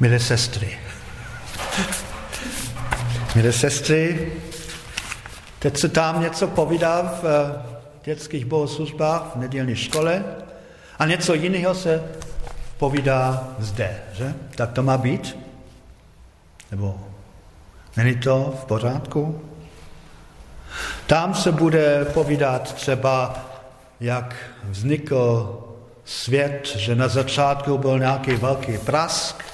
Milé sestry, milé sestry, teď se tam něco povídá v eh, dětských bohoslužbách v nedělní škole a něco jiného se povídá zde, že? Tak to má být? Nebo není to v pořádku? Tam se bude povídat třeba, jak vznikl svět, že na začátku byl nějaký velký prask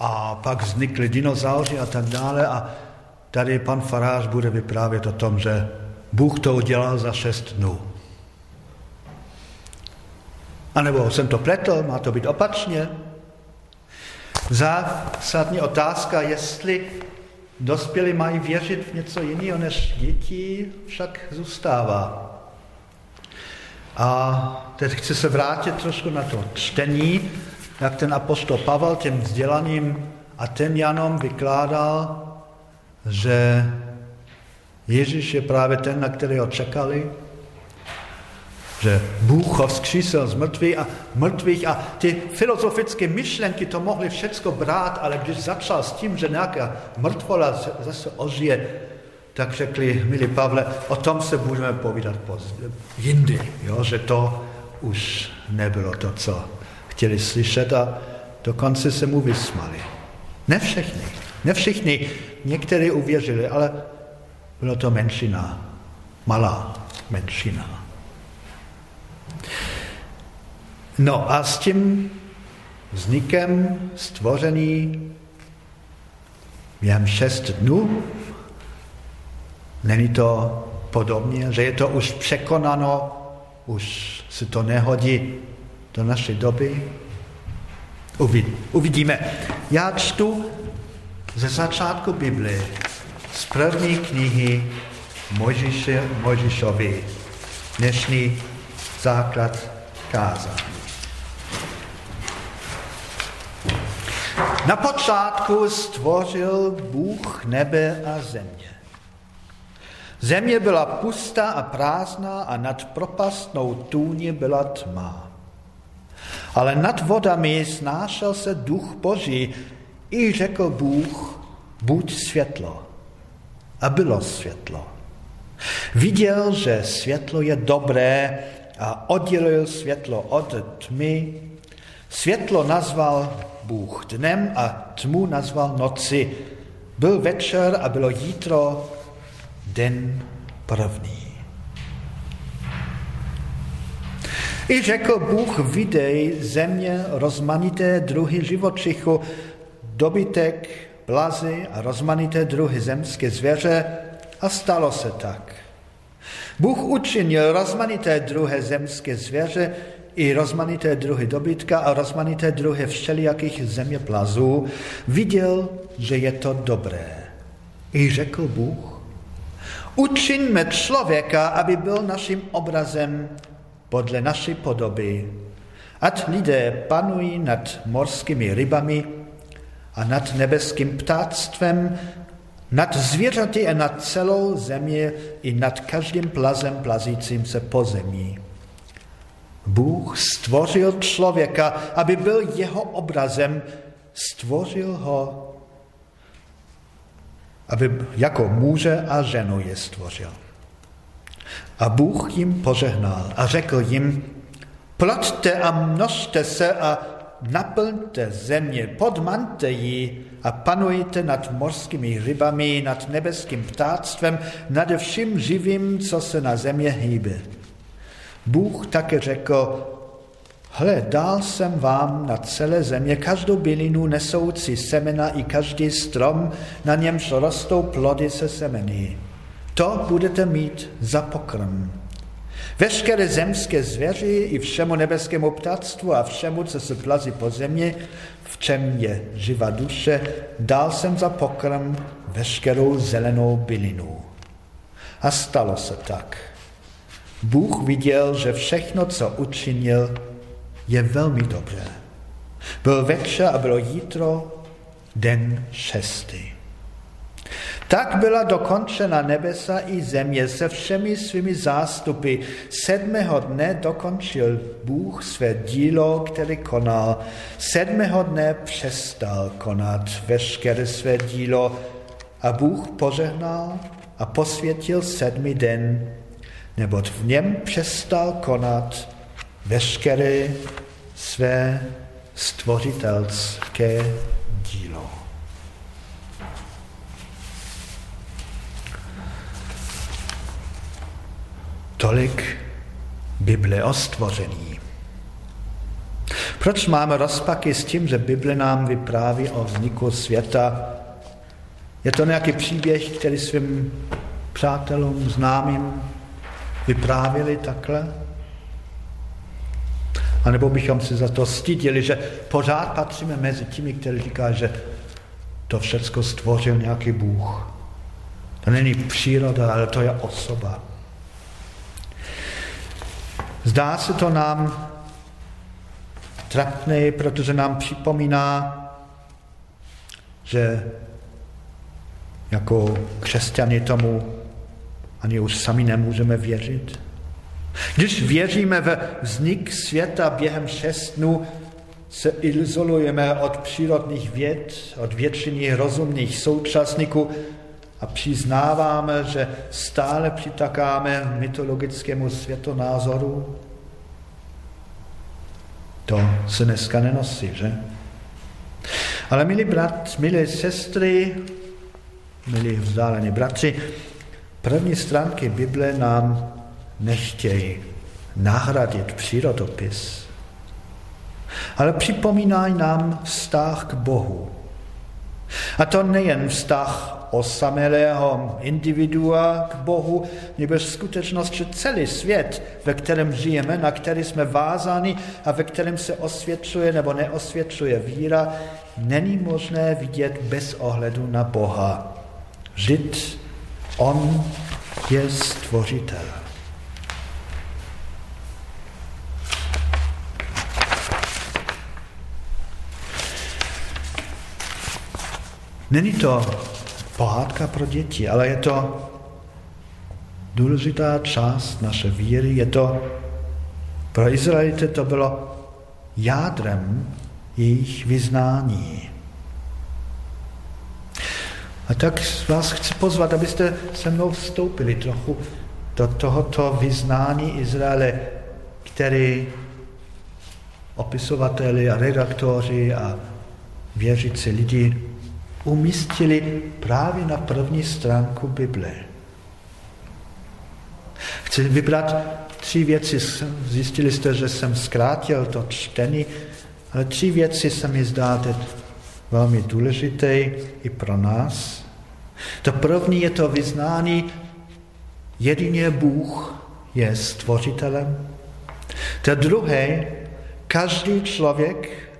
a pak vznikly dinozauři a tak dále a tady pan farář bude vyprávět o tom, že Bůh to udělal za šest dnů. A nebo jsem to pletl, má to být opačně. Zásadní otázka, jestli dospělí mají věřit v něco jiného než děti, však zůstává. A teď chci se vrátit trošku na to čtení, jak ten apostol Pavel těm vzdělaným Atenianom vykládal, že Ježíš je právě ten, na kterého čekali, že Bůh ho vzkřísil z mrtvých a, mrtvých a ty filozofické myšlenky to mohly všecko brát, ale když začal s tím, že nějaká mrtvola zase ožije, tak řekli, milí Pavle, o tom se budeme povídat později, jindy, jo, že to už nebylo to, co chtěli slyšet a dokonce se mu vysmali. Ne všichni, ne všichni, někteří uvěřili, ale bylo to menšina, malá menšina. No a s tím vznikem stvořený během šest dnů, není to podobně, že je to už překonano, už se to nehodí do naší doby? Uvidíme. Já čtu ze začátku Biblie, z první knihy Mojžiše, Mojžišovi, dnešní základ kázání. Na počátku stvořil Bůh nebe a země. Země byla pustá a prázdná a nad propastnou tůni byla tma. Ale nad vodami snášel se duch Boží i řekl Bůh, buď světlo. A bylo světlo. Viděl, že světlo je dobré a oddělil světlo od tmy. Světlo nazval Bůh dnem a tmu nazval noci. Byl večer a bylo jítro, den první. I řekl Bůh, videj země rozmanité druhy živočichu, dobytek, plazy a rozmanité druhy zemské zvěře a stalo se tak. Bůh učinil rozmanité druhy zemské zvěře i rozmanité druhy dobytka a rozmanité druhy všelijakých zeměplazů. Viděl, že je to dobré. I řekl Bůh, učiňme člověka, aby byl naším obrazem podle naší podoby. Ať lidé panují nad morskými rybami a nad nebeským ptáctvem, nad zvěřaty a nad celou země i nad každým plazem plazícím se po zemi. Bůh stvořil člověka, aby byl jeho obrazem, stvořil ho, aby jako muže a ženu je stvořil. A Bůh jim požehnal a řekl jim, ploďte a množte se a naplňte země, podmante ji a panujte nad morskými rybami, nad nebeským ptáctvem, nad vším živým, co se na země hýbe. Bůh také řekl, hle, dal jsem vám na celé země každou bylinu nesoucí semena i každý strom, na němž rostou plody se semeny. To budete mít za pokrm. Veškeré zemské zvěři i všemu nebeskému ptactvu a všemu, co se plazí po země, v čem je živá duše, dal jsem za pokrm veškerou zelenou bylinu. A stalo se tak. Bůh viděl, že všechno, co učinil, je velmi dobré. Byl večer a bylo jítro, den šestý. Tak byla dokončena nebesa i země se všemi svými zástupy. Sedmého dne dokončil Bůh své dílo, které konal. Sedmého dne přestal konat veškeré své dílo a Bůh požehnal a posvětil sedmý den, neboť v něm přestal konat veškeré své stvořitelské dílo. Tolik Bible o stvoření. Proč máme rozpaky s tím, že Bible nám vypráví o vzniku světa? Je to nějaký příběh, který svým přátelům, známým vyprávěli takhle? A nebo bychom si za to stydili, že pořád patříme mezi těmi, kteří říkají, že to všechno stvořil nějaký Bůh. To není příroda, ale to je osoba. Zdá se to nám trapné, protože nám připomíná, že jako křesťani tomu ani už sami nemůžeme věřit. Když věříme ve vznik světa během šest dnů, se izolujeme od přírodních věd, od většiny rozumných současníků a přiznáváme, že stále přitakáme mytologickému světonázoru, to se dneska nenosí, že? Ale milí brat, milé sestry, milí vzdálení bratři, první stránky Bible nám nechtějí nahradit přírodopis, ale připomínají nám vztah k Bohu. A to nejen vztah osamelého individua k Bohu, nebo skutečnost, že celý svět, ve kterém žijeme, na který jsme vázáni a ve kterém se osvědčuje nebo neosvědčuje víra, není možné vidět bez ohledu na Boha. Žid, On je stvořitel. Není to pohádka pro děti, ale je to důležitá část naše víry. Je to, pro Izraelite to bylo jádrem jejich vyznání. A tak vás chci pozvat, abyste se mnou vstoupili trochu do tohoto vyznání Izraele, který opisovateli a redaktoři a věřící lidi umístili právě na první stránku Bible. Chci vybrat tři věci. Zjistili jste, že jsem zkrátil to čtení, ale tři věci se mi zdá teď velmi důležité i pro nás. To první je to vyznání, jedině Bůh je stvořitelem. To druhé, každý člověk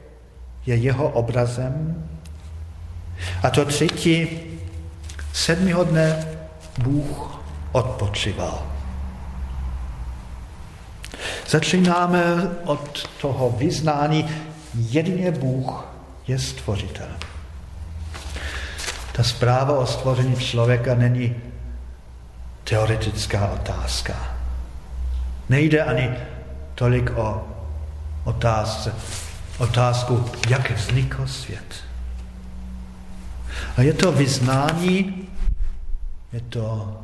je jeho obrazem. A to třetí, sedmého dne Bůh odpočival. Začínáme od toho vyznání, jedině Bůh je stvořitel. Ta zpráva o stvoření člověka není teoretická otázka. Nejde ani tolik o otázce, otázku, jak vznikl svět. A je to vyznání, je to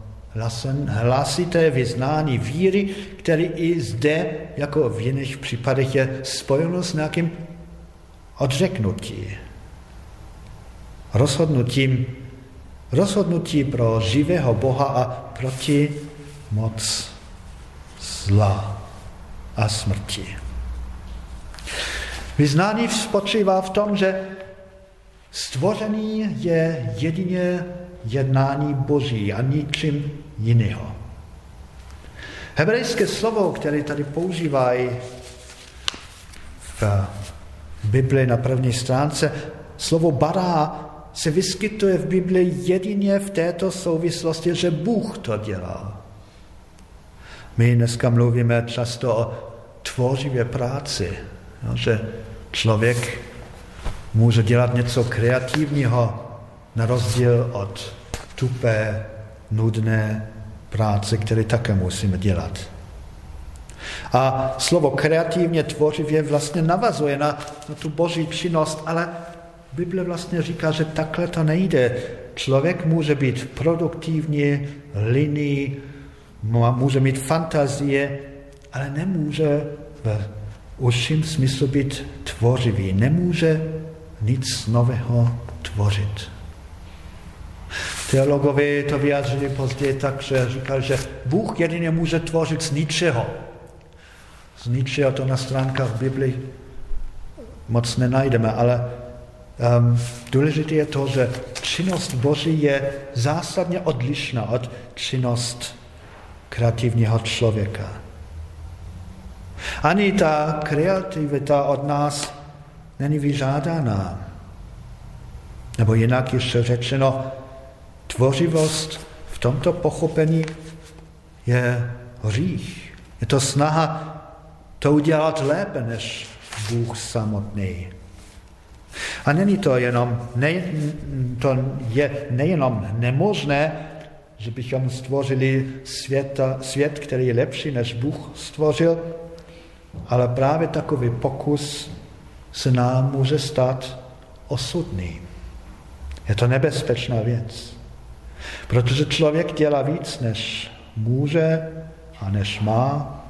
hlasité vyznání víry, který i zde, jako v jiných případech, je spojeno s nějakým odřeknutí. Rozhodnutím, rozhodnutí pro živého Boha a proti moc zla a smrti. Vyznání spočívá v tom, že Stvoření je jedině jednání Boží a ničím jiného. Hebrejské slovo, které tady používají v Bibli na první stránce, slovo bará se vyskytuje v Bibli jedině v této souvislosti, že Bůh to dělal. My dneska mluvíme často o tvořivé práci, že člověk může dělat něco kreativního na rozdíl od tupé, nudné práce, které také musíme dělat. A slovo kreativně, tvořivě vlastně navazuje na, na tu boží činnost, ale Bible vlastně říká, že takhle to nejde. Člověk může být produktivní, liný, může mít fantazie, ale nemůže v užším smyslu být tvořivý. Nemůže nic nového tvořit. Teologové to vyjádřili později tak, že říkali, že Bůh jedině může tvořit z ničeho. Z ničeho to na stránkách Bibli moc nenajdeme, ale um, důležité je to, že činnost Boží je zásadně odlišná od činnost kreativního člověka. Ani ta kreativita od nás není vyžádaná. Nebo jinak ještě řečeno, tvořivost v tomto pochopení je hřích. Je to snaha to udělat lépe než Bůh samotný. A není to jenom, ne, to je nejenom nemožné, že bychom stvořili světa, svět, který je lepší, než Bůh stvořil, ale právě takový pokus se nám může stát osudný. Je to nebezpečná věc, protože člověk dělá víc, než může a než má.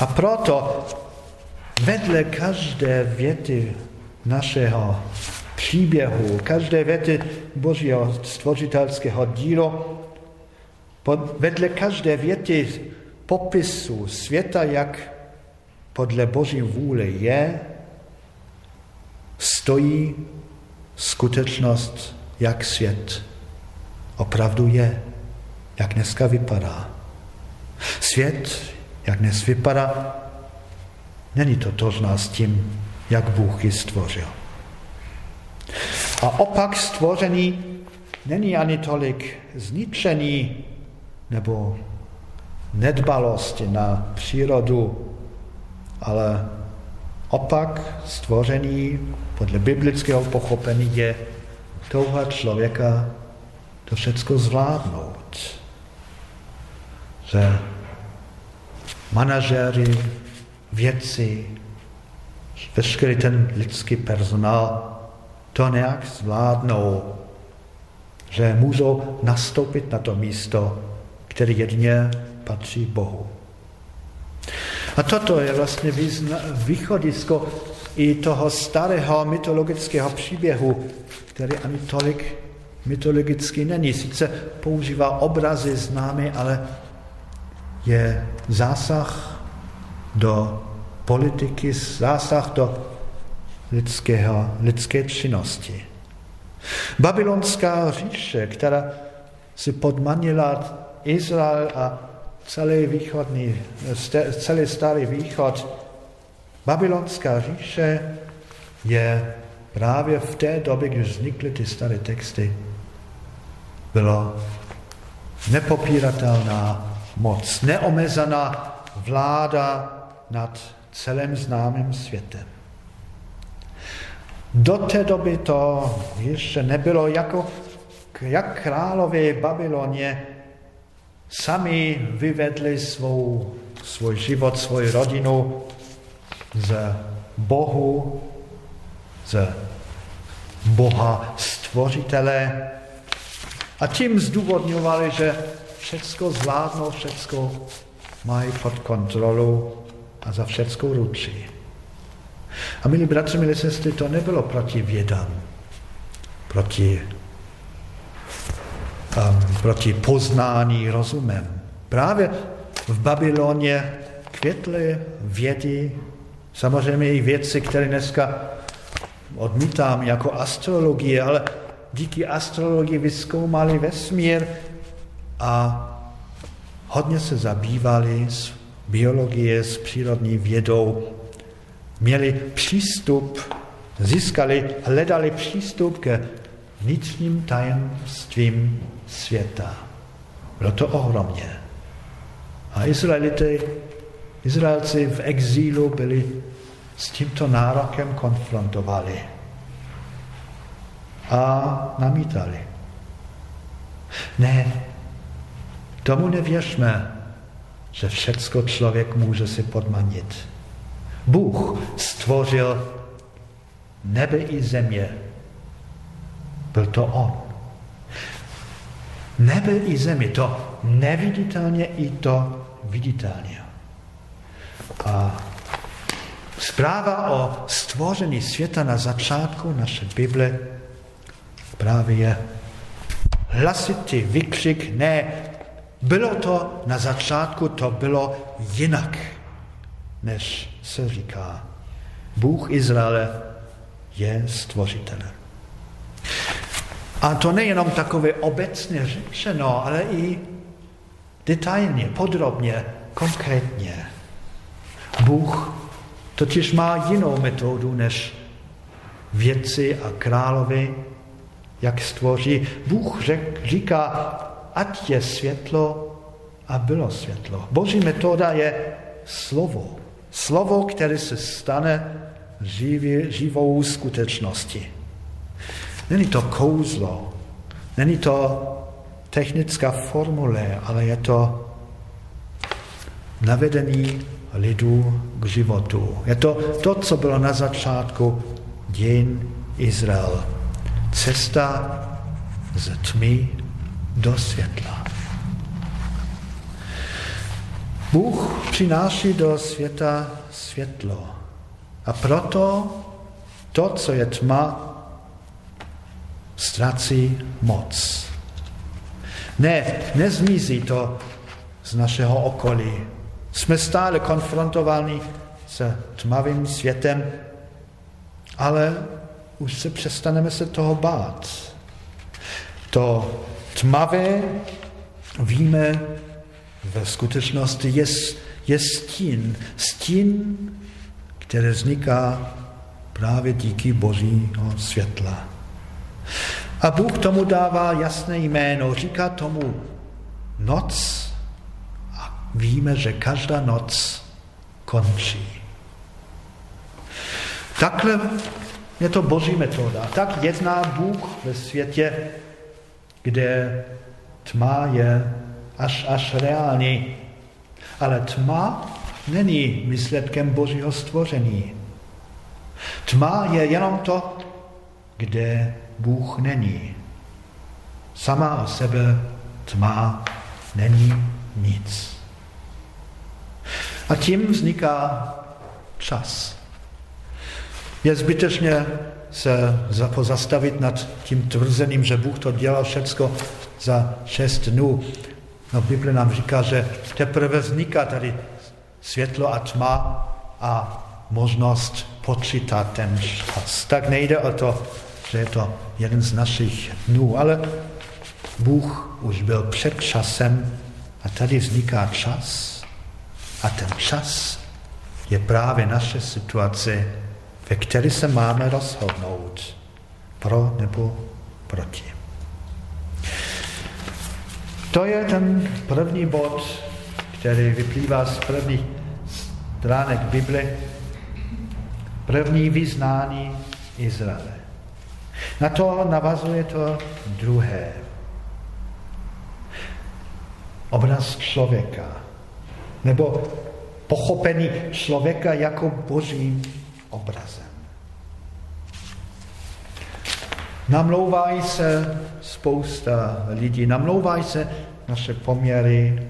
A proto vedle každé věty našeho příběhu, každé věty Božího stvořitelského dílo, vedle každé věty popisu světa, jak podle Boží vůle je, stojí skutečnost, jak svět opravdu je, jak dneska vypadá. Svět, jak dnes vypadá, není to s tím, jak Bůh ji stvořil. A opak stvoření není ani tolik zničení nebo nedbalosti na přírodu, ale opak stvoření podle biblického pochopení je touha člověka to všechno zvládnout. Že manažéři, věci, veškerý ten lidský personál to nějak zvládnou, že můžou nastoupit na to místo, které jedině patří Bohu. A toto je vlastně východisko i toho starého mytologického příběhu, který ani tolik mytologický není. Sice používá obrazy známy, ale je zásah do politiky, zásah do lidského, lidské činnosti. Babylonská říše, která si podmanila Izrael a celý východní, celý starý východ, babylonská říše je právě v té době, když vznikly ty staré texty, bylo nepopíratelná moc, neomezená vláda nad celým známým světem. Do té doby to ještě nebylo jako jak králové Babylonie sami vyvedli svou, svůj život, svoji rodinu z Bohu, z Boha stvořitele a tím zdůvodňovali, že všecko zvládnou, všecko mají pod kontrolou a za všecko ručí. A milí bratři, milí sestry, to nebylo proti vědám, proti proti poznání rozumem. Právě v Babyloně květly vědy, samozřejmě i věci, které dneska odmítám jako astrologie, ale díky astrologii vyskoumali vesmír a hodně se zabývali s biologie, s přírodní vědou, měli přístup, získali, hledali přístup ke vnitřním tajemstvím světa. Bylo to ohromně. A Izraelity, Izraelci v exílu byli s tímto nárokem konfrontovali a namítali. Ne, tomu nevěřme, že všecko člověk může si podmanit. Bůh stvořil nebe i země. Byl to On. Nebe i země, to neviditelně i to viditelně. A zpráva o stvoření světa na začátku naše Bible právě je hlasitý vykřik, ne, bylo to na začátku, to bylo jinak, než se říká. Bůh Izraele je stvořitelem. A to nejenom takové obecně řečeno, ale i detailně, podrobně, konkrétně. Bůh totiž má jinou metodu než věci a královi, jak stvoří. Bůh řek, říká, ať je světlo a bylo světlo. Boží metoda je slovo. Slovo, které se stane živou skutečností. Není to kouzlo, není to technická formule, ale je to navedení lidu k životu. Je to to, co bylo na začátku dějin Izrael. Cesta z tmy do světla. Bůh přináší do světa světlo. A proto to, co je tma, ztrácí moc. Ne, nezmizí to z našeho okolí. Jsme stále konfrontováni se tmavým světem, ale už se přestaneme se toho bát. To tmavé víme ve skutečnosti je, je stín. Stín, který vzniká právě díky božího světla. A Bůh tomu dává jasné jméno, říká tomu noc a víme, že každá noc končí. Takhle je to boží metoda. Tak jedná Bůh ve světě, kde tma je až, až reální. Ale tma není výsledkem božího stvoření. Tma je jenom to, kde Bůh není. Sama o sebe tma není nic. A tím vzniká čas. Je zbytečně se pozastavit nad tím tvrzením, že Bůh to dělal všecko za šest dnů. No, Bible nám říká, že teprve vzniká tady světlo a tma a možnost počítat ten čas. Tak nejde o to, že je to jeden z našich dnů, ale Bůh už byl před časem a tady vzniká čas a ten čas je právě naše situace, ve které se máme rozhodnout pro nebo proti. To je ten první bod, který vyplývá z prvních stránek Bible, první vyznání Izraele. Na to navazuje to druhé. Obraz člověka, nebo pochopení člověka jako božím obrazem. Namlouvají se spousta lidí, namlouvají se naše poměry,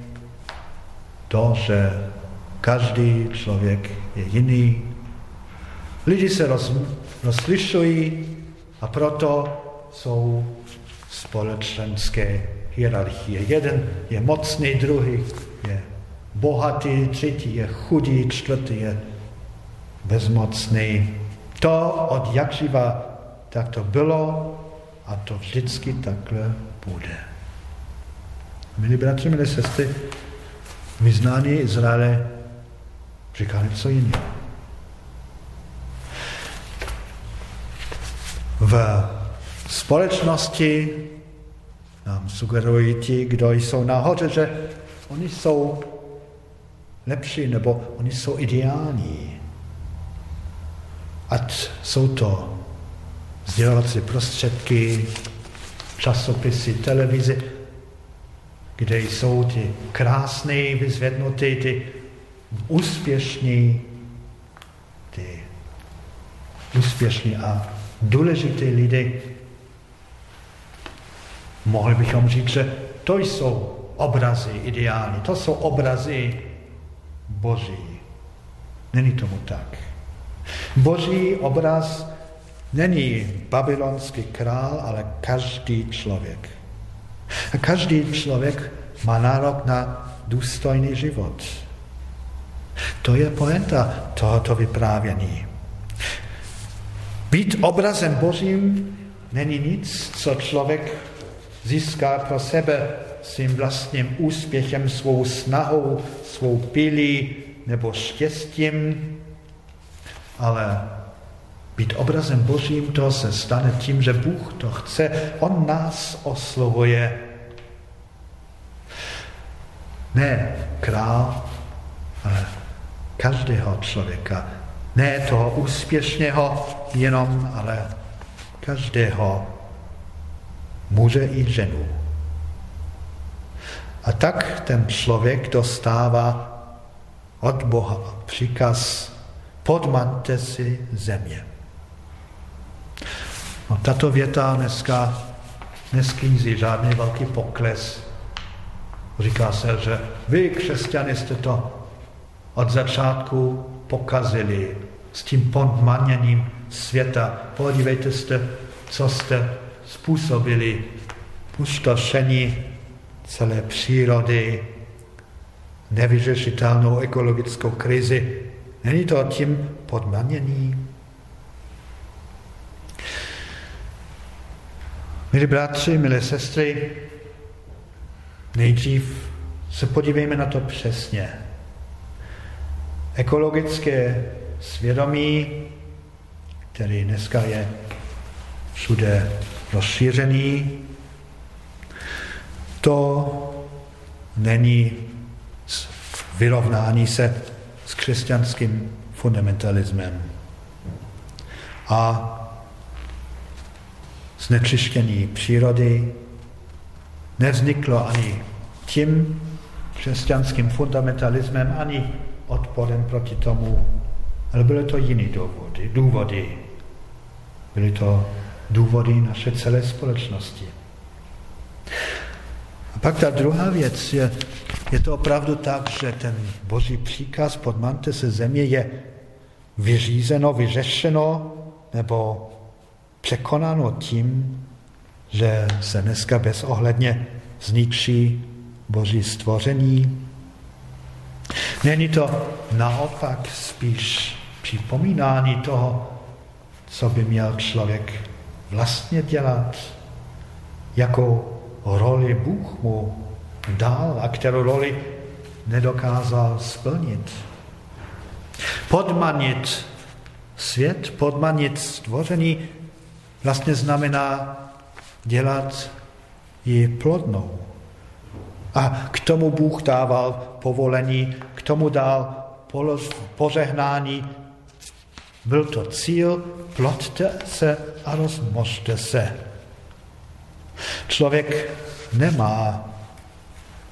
to, že každý člověk je jiný. Lidi se roz, rozlišují a proto jsou společenské hierarchie. Jeden je mocný, druhý je bohatý, třetí je chudý, čtvrtý je bezmocný. To od jak živa tak to bylo a to vždycky takhle bude. Milí bratři, milé sestry, vyznání Izraele říká něco jiného. V společnosti nám sugerují ti, kdo jsou nahoře, že oni jsou lepší nebo oni jsou ideální. Ať jsou to sdělovací prostředky, časopisy, televize, kde jsou ty krásné, vyzvednuté, ty úspěšní, ty úspěšní a důležité lidi. Mohli bychom říct, že to jsou obrazy ideální, to jsou obrazy boží. Není tomu tak. Boží obraz není babylonský král, ale každý člověk. A každý člověk má nárok na důstojný život. To je poenta tohoto vyprávění. Být obrazem Božím není nic, co člověk získá pro sebe svým vlastním úspěchem, svou snahou, svou pilí nebo štěstím, ale být obrazem Božím to se stane tím, že Bůh to chce. On nás oslovuje. Ne král, ale každého člověka. Ne toho úspěšného jenom, ale každého muže i ženu. A tak ten člověk dostává od Boha příkaz podmante si země. No, tato věta dneska neskýzí žádný velký pokles. Říká se, že vy, křesťané, jste to od začátku pokazili s tím podmaněním světa. Podívejte se, co jste způsobili pustošení celé přírody, nevyřešitelnou ekologickou krizi. Není to tím podmanění? Milí bratři, milé sestry, nejdřív se podívejme na to přesně. Ekologické svědomí, který dneska je všude rozšířený, to není vyrovnání se s křesťanským fundamentalismem. A znečištění přírody nevzniklo ani tím křesťanským fundamentalismem, ani odporem proti tomu, ale byly to jiné důvody. důvody. Byly to důvody naše celé společnosti. A pak ta druhá věc je, je to opravdu tak, že ten boží příkaz podmante se země je vyřízeno, vyřešeno nebo překonáno tím, že se dneska bezohledně zničí boží stvoření. Není to naopak spíš připomínání toho, co by měl člověk vlastně dělat, jakou roli Bůh mu dal a kterou roli nedokázal splnit. Podmanit svět, podmanit stvoření vlastně znamená dělat ji plodnou. A k tomu Bůh dával povolení, k tomu dal požehnání. Byl to cíl, plodte se a rozmožte se. Člověk nemá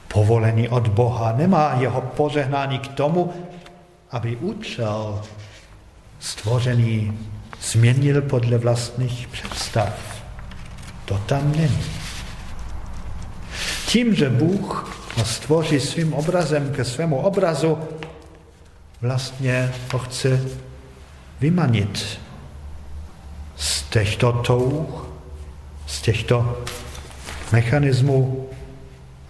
povolení od Boha, nemá jeho požehnání k tomu, aby účel stvoření změnil podle vlastních představ. To tam není. Tím, že Bůh ho stvoří svým obrazem ke svému obrazu, vlastně ho chce vymanit z těchto touh, z těchto mechanismů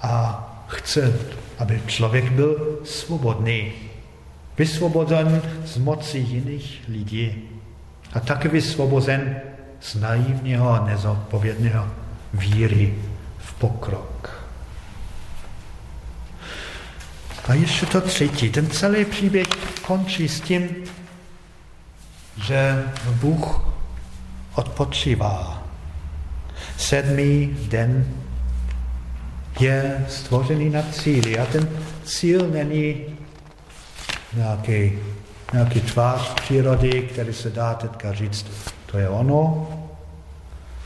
a chce, aby člověk byl svobodný, vysvobozen z moci jiných lidí a tak vysvobozen z naivního a nezodpovědného víry v pokrok. A ještě to třetí. Ten celý příběh končí s tím, že Bůh odpočívá. Sedmý den je stvořený na cíli a ten cíl není nějaký, nějaký tvář přírody, který se dá teďka říct, to je ono,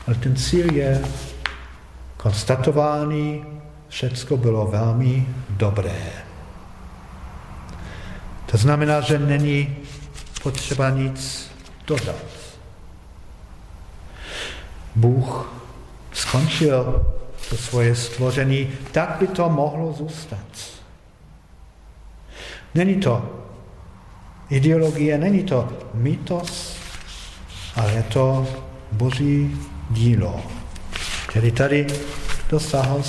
ale ten cíl je konstatování, všecko bylo velmi dobré. To znamená, že není potřeba nic dodat. Bůh skončil to svoje stvoření, tak by to mohlo zůstat. Není to ideologie, není to mytos, ale je to boží dílo, který tady dosáhl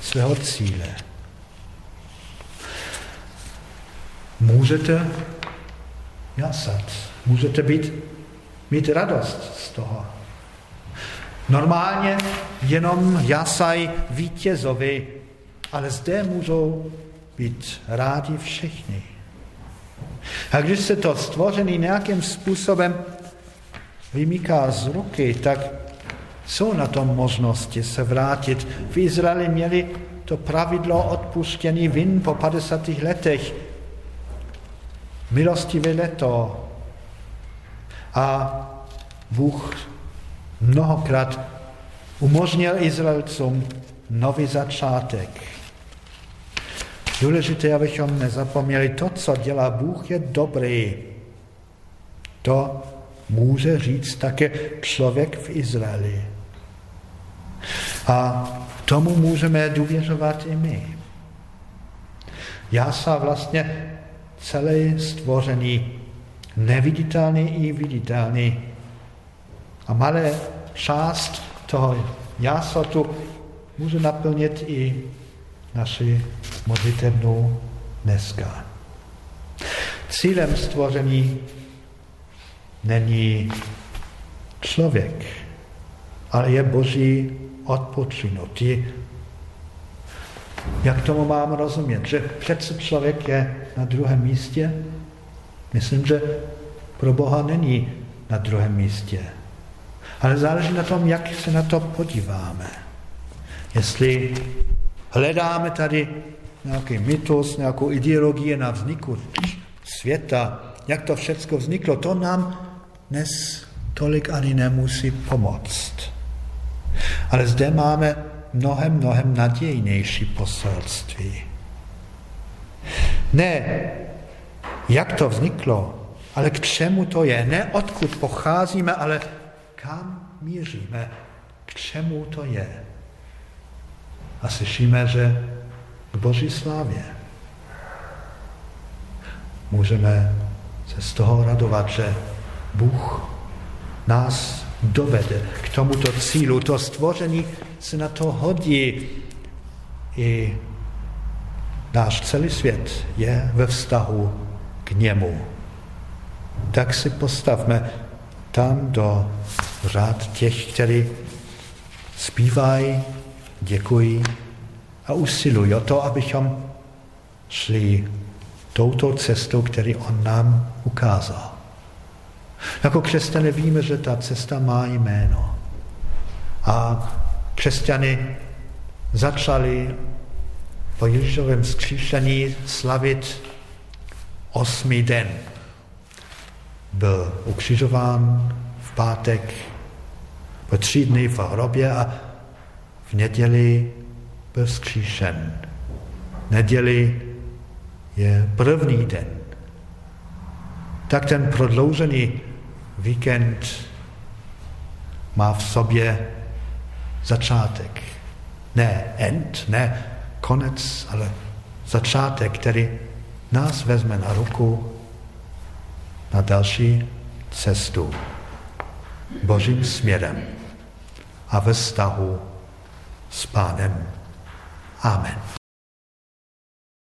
svého cíle. Můžete jasat, můžete být, mít radost z toho. Normálně jenom jasaj vítězovi, ale zde můžou být rádi všichni. A když se to stvořený nějakým způsobem vymýká z ruky, tak jsou na tom možnosti se vrátit. V Izraeli měli to pravidlo odpuštěný vin po 50 letech. Milostivé leto. A Bůh mnohokrát umožnil Izraelcům nový začátek. Důležité, abychom nezapomněli, to, co dělá Bůh, je dobrý. To může říct také člověk v Izraeli. A tomu můžeme důvěřovat i my. Já jsem vlastně celé stvoření, neviditelný i viditelný. A malé část toho jásotu může naplnit i naši modlitebnou dneska. Cílem stvoření není člověk, ale je boží odpočinutí. Jak tomu mám rozumět? Že přece člověk je na druhém místě? Myslím, že pro Boha není na druhém místě. Ale záleží na tom, jak se na to podíváme. Jestli hledáme tady nějaký mytos, nějakou ideologii na vzniku světa, jak to všechno vzniklo, to nám dnes tolik ani nemusí pomoct. Ale zde máme mnohem, mnohem nadějnější poselství. Ne, jak to vzniklo, ale k čemu to je. Ne odkud pocházíme, ale kam míříme, k čemu to je. A slyšíme, že k Boží slávě. Můžeme se z toho radovat, že Bůh nás dovede k tomuto cílu. To stvoření se na to hodí. I náš celý svět je ve vztahu k němu. Tak si postavme tam do řád těch, kteří zpívají, děkují a usilují o to, abychom šli touto cestou, který on nám ukázal. Jako křesťané víme, že ta cesta má jméno. A křesťany začali po Ježíšovém zkříšení slavit osmý den. Byl ukřižován v pátek, po tři dny v hrobě a v neděli byl zkříšen. Neděli je první den. Tak ten prodloužený víkend má v sobě začátek. Ne end, ne konec, ale začátek, který nás vezme na ruku na další cestu božím směrem a ve vztahu s Pánem. Amen.